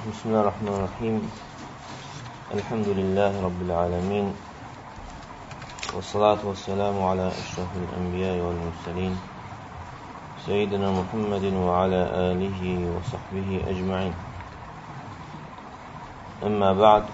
بسم الله الرحمن الرحيم. الحمد لله رب العالمين والصلاة والسلام على أشرف الأنبياء والمرسلين سيدنا محمد وعلى آله وصحبه أجمعين. أما بعد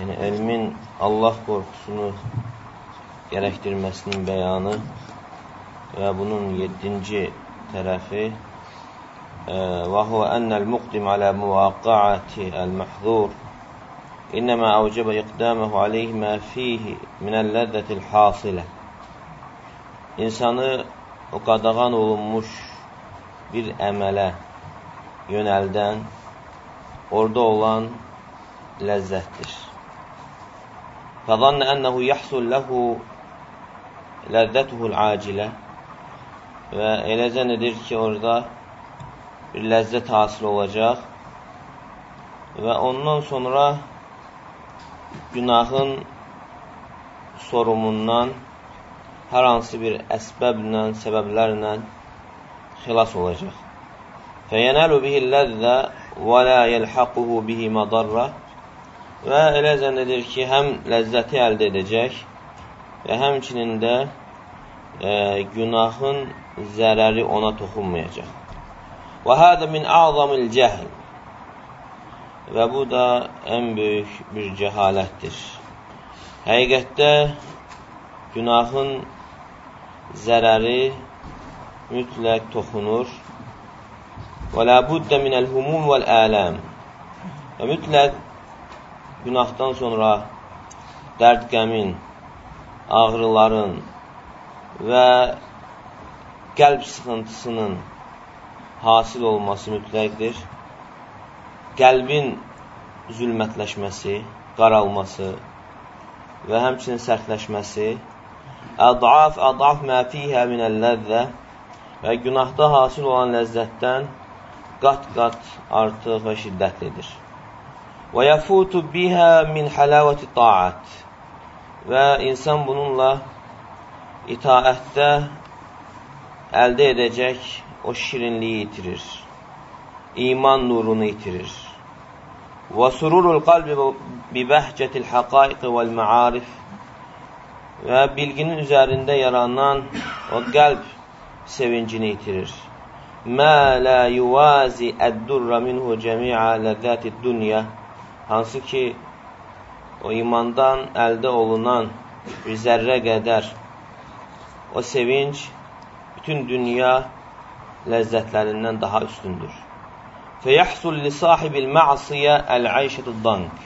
yəni elmin Allah qorxusunu gərəkdirməsinin bəyanı və bunun yedinci tərəfi وهو أن المقدم على مواقعة المحظور إنما أوجب إقدامه عليه ما فيه من اللذة الحاصلة İnsanı o qadağan olunmuş bir əmələ yönəldən orada olan ləzzətdir. فظن أنه يحصل له لذته العاcilə və elə zənn edir ki, orada bir ləzzət hasil olacaq və ondan sonra günahın sorumundan hər hansı bir əsbəblə, səbəblərlə xilas olacaq. Fəyənəlu bihi ləzzə və lə yəlhaquhu bihi madarra və elə zənn edir ki, həm ləzzəti əldə edəcək və həmçinin də e, günahın zərəri ona toxunmayacaq. Və hədə min azamil cəhl. Və bu da ən böyük bir cəhalətdir. Həqiqətdə günahın zərəri mütləq toxunur. Və la buddə minəl humum vəl ələm. Və mütləq günahdan sonra dərd qəmin, ağrıların və qəlb sıxıntısının hasil olması mütləqdir. Qəlbin zülmətləşməsi, qaralması və həmçinin sərtləşməsi, ədaf, ədaf məfihə minəlləzzə və günahda hasil olan ləzzətdən qat-qat artıq və şiddətlidir. Və yəfutu bihə min hələvəti taat və insan bununla itaətdə əldə edəcək o şirinliyi itirir. İman nurunu itirir. Və sururul qalbi bi bəhcətil haqaiq vəl məarif və bilginin üzərində yaranan o qəlb sevincini itirir. Mə lə yuvazi əddurra minhu cəmiə ləzzəti dünya hansı ki o imandan əldə olunan bir zərrə qədər o sevinc bütün dünya ləzzətlərindən daha üstündür. Fəyəhsul li sahibil ma'siyə əl-ayşətü dank.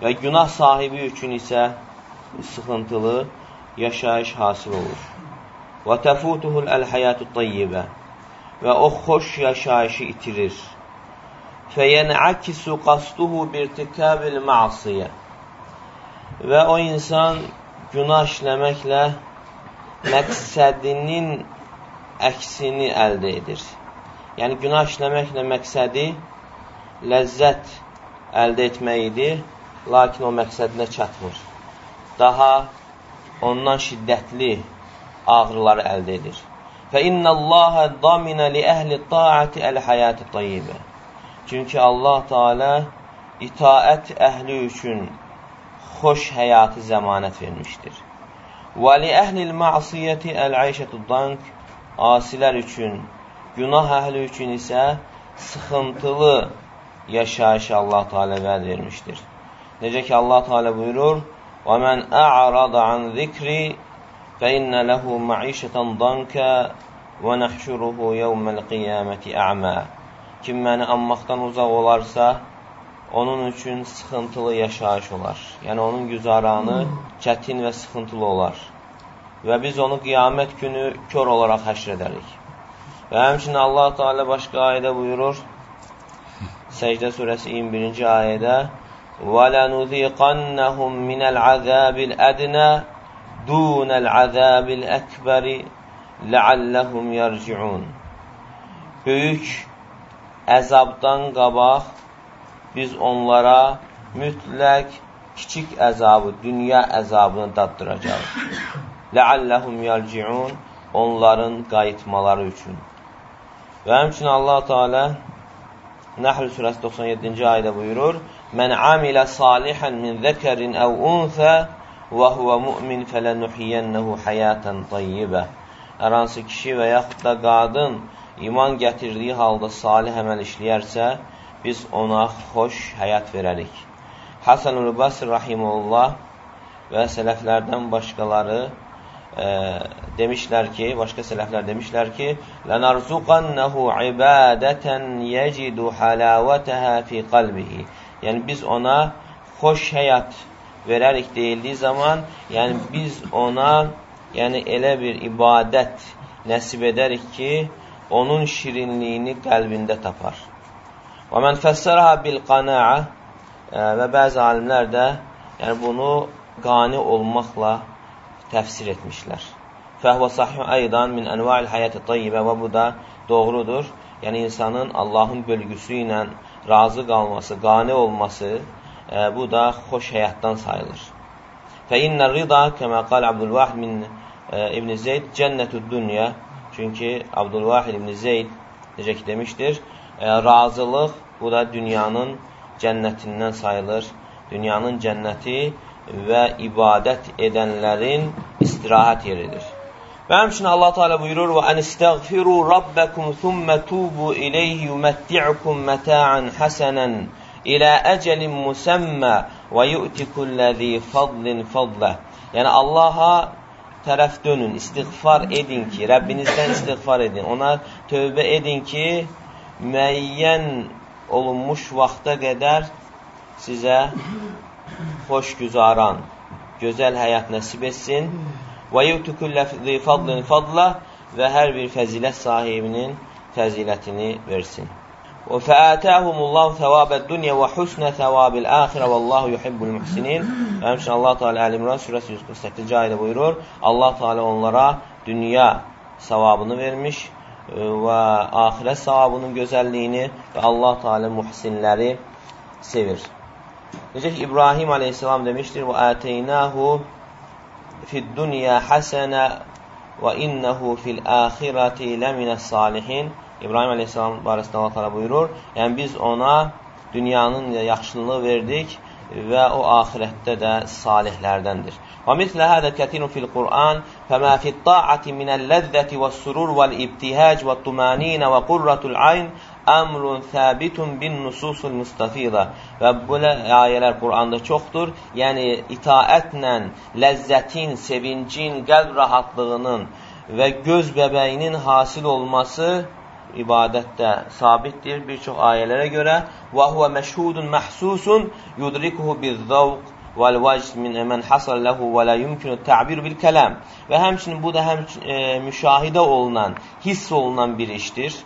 Və günah sahibi üçün isə sıxıntılı yaşayış hasil olur. Və təfutuhul əl-həyatü tayyibə. Və o xoş yaşayışı itirir. Fəyənəkisu qastuhu birtikabil ma'siyə. Və o insan günah işləməklə məqsədinin əksini əldə edir. Yəni, günah işləməklə məqsədi ləzzət əldə etmək idi, lakin o məqsədinə çatmır. Daha ondan şiddətli ağrıları əldə edir. Fə innəlləhə daminə li əhli taati əl-həyəti tayyibə. Çünki Allah Teala itaət əhli üçün xoş həyatı zəmanət vermişdir. Və li əhlil məsiyyəti əl-ayşətü dank asilər üçün, günah əhli üçün isə sıxıntılı yaşayış Allah Teala vəd vermişdir. Necə ki Allah Teala buyurur: "Və men a'rada an zikri fe inne lehu ma'işeten danka və nahşuruhu yevmel qiyameti a'ma." Kim məni anmaqdan uzaq olarsa, onun üçün sıxıntılı yaşayış olar. Yəni onun güzaranı çətin və sıxıntılı olar və biz onu qiyamət günü kör olaraq həşr edərik. Və həmçinin Allah Teala başqa ayədə buyurur, Səcdə surəsi 21-ci ayədə وَلَنُذِيقَنَّهُمْ مِنَ الْعَذَابِ الْأَدْنَى دُونَ الْعَذَابِ الْأَكْبَرِ لَعَلَّهُمْ يَرْجِعُونَ Böyük əzabdan qabaq biz onlara mütləq kiçik əzabı, dünya əzabını daddıracağıq. Ləalləhum yərciun onların qayıtmaları üçün. Və həmçinin Allah Teala Nəhl surəsi 97-ci ayədə buyurur: "Mən amilə salihan min zəkerin əv unsə və huve mu'min fələnuhyiyennehu hayatan tayyibə." Hər hansı kişi və yaxud da qadın iman gətirdiyi halda salih əməl işləyərsə, biz ona xoş həyat verərik. Hasanul Basri rahimehullah və sələflərdən başqaları e, demişlər ki, başqa sələflər demişlər ki, "Lənarzuqannahu ibadatan yecidu halavataha fi qalbihi." Yəni biz ona xoş həyat verərik deyildiyi zaman, yəni biz ona yəni elə bir ibadət nəsib edərik ki, onun şirinliyini qəlbində tapar. Və mən fəssərəha bil qanaa və bəzi alimlər də yəni bunu qani olmaqla təfsir etmişlər. Fəhvə sahih aydan min ənva'il həyati tayyibə və bu da doğrudur. Yəni insanın Allahın bölgüsü ilə razı qalması, qane olması e, bu da xoş həyatdan sayılır. Fə innər rida kəmə qal Abdülvahid min e, İbn Zeyd cənnətud dünya çünki Abdülvahid İbn Zeyd necə ki demişdir, e, razılıq bu da dünyanın cənnətindən sayılır. Dünyanın cənnəti və ibadət edənlərin istirahət yeridir. Və həmçinin Allah Teala buyurur: "Və an istəğfiru rabbakum thumma tubu ilayhi yumatti'ukum mata'an hasanan ilə ajalin musamma və yu'ti kulli fadlin fadla." Yəni Allaha tərəf dönün, istiğfar edin ki, Rəbbinizdən istiğfar edin. Ona tövbə edin ki, müəyyən olunmuş vaxta qədər sizə xoş güzaran, gözəl həyat nəsib etsin. Və yutu kullə zi fadlin fadla və hər bir fəzilət sahibinin fəzilətini versin. Və fəətəhumullahu thəvabəd dunya və husnə thəvabil axirə vallahu yuhibbul muhsinin. Və həmçinin Allah Teala Əl-İmran surəsi 148-ci ayədə buyurur: Allah Teala onlara dünya savabını vermiş və axirət savabının gözəlliyini və Allah Teala muhsinləri sevir. Necə ki, İbrahim aleyhissalam demişdir, və əteynahu fid-dunya həsənə və innəhu fil-əxirəti ləminəs salihin. İbrahim aleyhissalam barəsində Allah təala buyurur, yəni biz ona dünyanın yaxşılığı verdik və o axirətdə də salihlərdəndir. Və mislə hədə kətirun fil Qur'an fəmə fit-ta'ati minəl-ləzzəti və-surur vəl-ibtihac və-tumaninə və qurratul ayn əmrun səbitun bin nususul mustafidə və belə ayələr Quranda çoxdur. Yəni itaətlə ləzzətin, sevincin, qəlb rahatlığının və göz bəbəyinin hasil olması ibadətdə sabitdir bir çox ayələrə görə. Və huve məşhudun məhsusun yudrikuhu bizzavq vel vəcd min mən hasal lehu və la yumkinu ta'bir bil kəlam. Və həmçinin bu da həm e, müşahidə olunan, hiss olunan bir işdir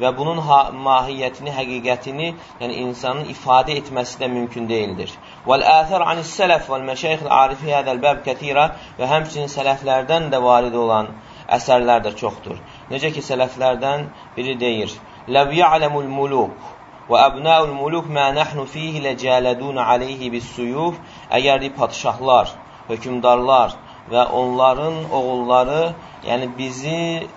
və bunun mahiyyətini, həqiqətini, yəni insanın ifadə etməsi də mümkün deyildir. Vəl-əthər anis-sələf vəl-məşayixil arifi hədəl-bəb kətirə və həmçinin sələflərdən də varid olan əsərlər də çoxdur. Necə ki, sələflərdən biri deyir, Ləv ya'ləmul muluk və əbnəul muluk mə nəhnu fihi ləcələdun aleyhi bis-suyuf Əgər padşahlar, hökümdarlar və onların oğulları, yəni bizi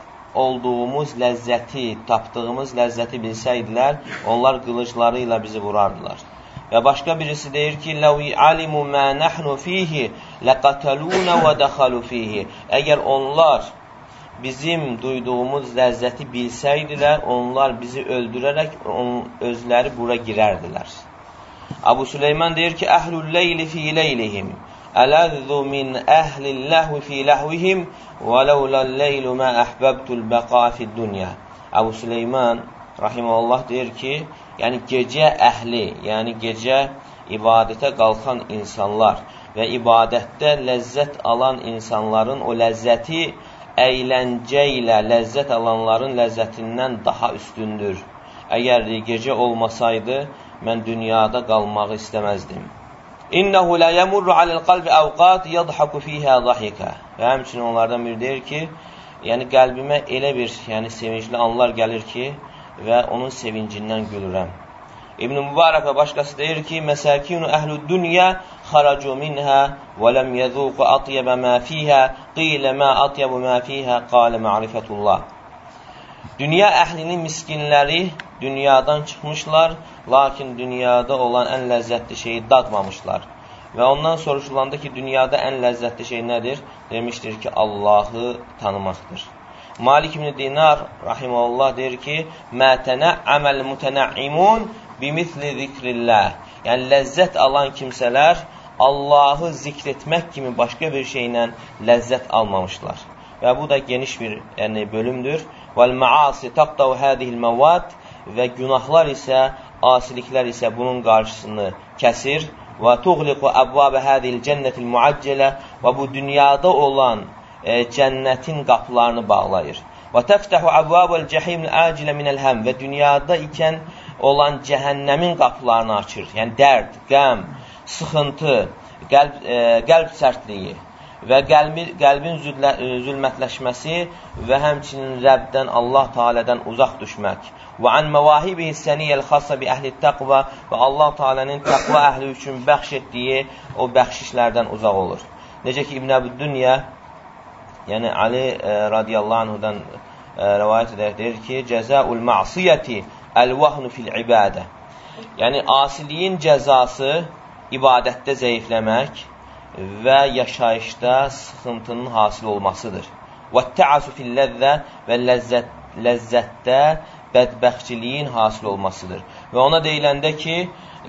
olduğumuz ləzzəti, tapdığımız ləzzəti bilsəydilər, onlar qılıcları ilə bizi vurardılar. Və başqa birisi deyir ki, "Ləv alimu ma nahnu fihi laqataluna və dakhalu fihi." Əgər onlar bizim duyduğumuz ləzzəti bilsəydilər, onlar bizi öldürərək on, özləri bura girərdilər. Abu Süleyman deyir ki, "Əhlul leyli fi leylihim." Ələzzu min əhlil ləhvi fi ləhvihim və ləuləl-leylu mə əhbəbtul bəqa fid dünya. Əbu Süleyman rahiməhullah deyir ki, yəni gecə əhli, yəni gecə ibadətə qalxan insanlar və ibadətdə ləzzət alan insanların o ləzzəti əyləncə ilə ləzzət alanların ləzzətindən daha üstündür. Əgər gecə olmasaydı, mən dünyada qalmağı istəməzdim. İnnehu la yemurru alel qalbi avqat yadhaku fiha zahika. Və həmçinin onlardan biri deyir ki, yəni qəlbimə elə bir, yəni sevincli anlar gəlir ki, və onun sevincindən gülürəm. İbn Mübarək və başqası deyir ki, məsəkinu əhlü dünya xaracu minhə və ləm yəzuqu atyəbə mə fiyhə qilə mə atyabu mə fiyhə qalə ma'rifətullah. Dünya əhlinin miskinləri dünyadan çıxmışlar, lakin dünyada olan ən ləzzətli şeyi dadmamışlar. Və ondan soruşulanda ki, dünyada ən ləzzətli şey nədir? Demişdir ki, Allahı tanımaqdır. Malik ibn Dinar rahimehullah deyir ki: "Mətənə əməl mütənəimun bimisli zikrillah." Yəni ləzzət alan kimsələr Allahı zikr etmək kimi başqa bir şeylə ləzzət almamışlar. Və bu da geniş bir yəni bölümdür. Vəl maasi taqtav hadihil mavad və günahlar isə, asiliklər isə bunun qarşısını kəsir və tuğliqu əbvabə hadihil cənnətil muaccilə və bu dünyada olan e, cənnətin qapılarını bağlayır. Və təftəhu əbvabul cəhimil acilə minəl həm və dünyada ikən olan cəhənnəmin qapılarını açır. Yəni dərd, qəm, sıxıntı, qəlb, e, qəlb sərtliyi və qəlbi, qəlbin züllə, e, zülmətləşməsi və həmçinin Rəbdən, Allah Teala'dan uzaq düşmək. Və an məvahibihi səniyyəl xassa bi əhli təqva və Allah Teala'nın təqva əhli üçün bəxş etdiyi o bəxşişlərdən uzaq olur. Necə ki, İbn Əbüddünya, yəni Ali e, radiyallahu anhudan e, rəvayət edər, deyir ki, cəzəul məsiyyəti əl-vahnu fil ibadə. Yəni, asiliyin cəzası ibadətdə zəifləmək, və yaşayışda sıxıntının hasil olmasıdır. Və təasu filləzzə və ləzzət, ləzzətdə bədbəxtçiliyin hasil olmasıdır. Və ona deyiləndə ki,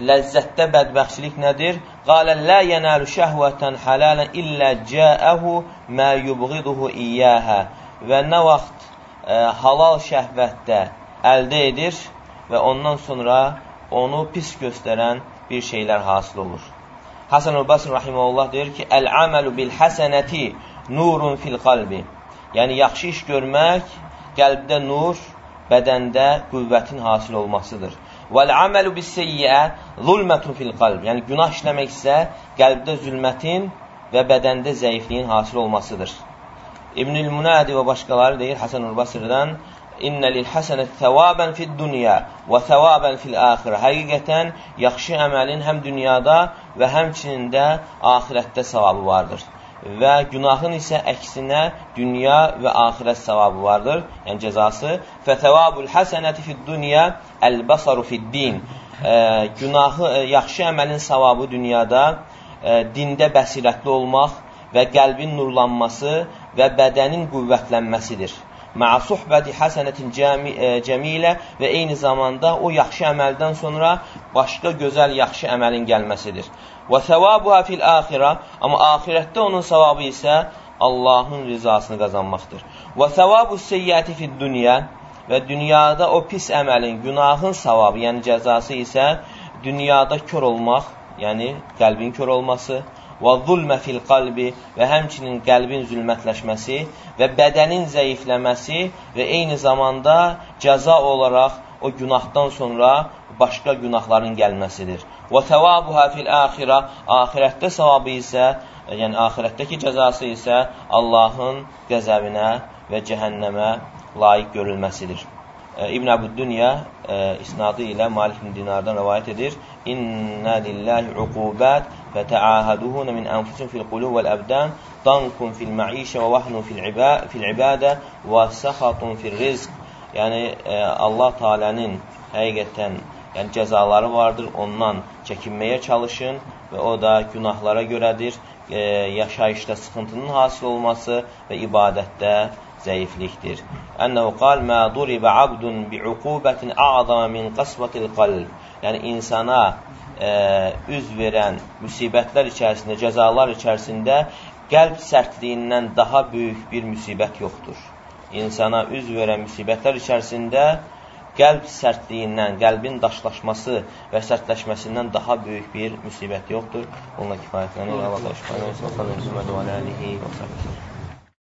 ləzzətdə bədbəxtçilik nədir? Qalə lə yənəlu şəhvətən halələn illə cəəhu mə yubğiduhu iyyəhə. Və nə vaxt e, halal şəhvətdə əldə edir və ondan sonra onu pis göstərən bir şeylər hasil olur. Hasan el-Basri rahimehullah deyir ki, "Əl-amalu bil-hasanati nurun fil-qalbi." Yəni yaxşı iş görmək qəlbdə nur, bədəndə qüvvətin hasil olmasıdır. Vəl-amalu bis-seyyiə zulmetun fil-qalb. Yəni günah işləmək isə qəlbdə zülmətin və bədəndə zəifliyin hasil olmasıdır. İbnül Munadi və başqaları deyir Hasan el-Basridən İnnə lil həsənət thəvabən fid dünya və thəvabən fil axirə. Həqiqətən yaxşı əməlin həm dünyada və həmçinin də axirətdə savabı vardır. Və günahın isə əksinə dünya və axirət savabı vardır, yəni cəzası. Fətəvabul həsənəti fid dünya əl-basaru fid din. E, günahı, e, yaxşı əməlin savabı dünyada e, dində bəsirətli olmaq və qəlbin nurlanması və bədənin qüvvətlənməsidir ma'a suhbəti həsənətin cəmilə və eyni zamanda o yaxşı əməldən sonra başqa gözəl yaxşı əməlin gəlməsidir. Və səvabuha fil axirə, amma axirətdə onun savabı isə Allahın rizasını qazanmaqdır. Və səvabu seyyəti fid dünya və dünyada o pis əməlin, günahın savabı, yəni cəzası isə dünyada kör olmaq, yəni qəlbin kör olması, və zulmə fil qalbi və həmçinin qəlbin zülmətləşməsi və bədənin zəifləməsi və eyni zamanda cəza olaraq o günahdan sonra başqa günahların gəlməsidir. Və təvabuha fil axirə, axirətdə savabı isə, yəni axirətdəki cəzası isə Allahın qəzəbinə və cəhənnəmə layiq görülməsidir. İbn Əbuddünya e, isnadı ilə Malik bin Dinardan rəvayət edir. İnnə lillahi uqubət və təahəduhunə min ənfusin fil qulub vəl əbdən dankun fil məişə və vahnun fil ibadə və səxatun fil rizq. Yəni, e, Allah Teala'nın həqiqətən yəni, cəzaları vardır, ondan çəkinməyə çalışın və o da günahlara görədir, e, yaşayışda sıxıntının hasil olması və ibadətdə zəiflikdir. Ənəhu qal mə duribə abdun bi'uqubətin a'zama min qasvatil qalb. Yəni insana e, üz verən müsibətlər içərisində, cəzalar içərisində qəlb sərtliyindən daha böyük bir müsibət yoxdur. İnsana üz verən müsibətlər içərisində qəlb sərtliyindən, qəlbin daşlaşması və sərtləşməsindən daha böyük bir müsibət yoxdur. Onunla kifayətlənir. Allah da şübhə olsun. Sallallahu əleyhi və səlləm.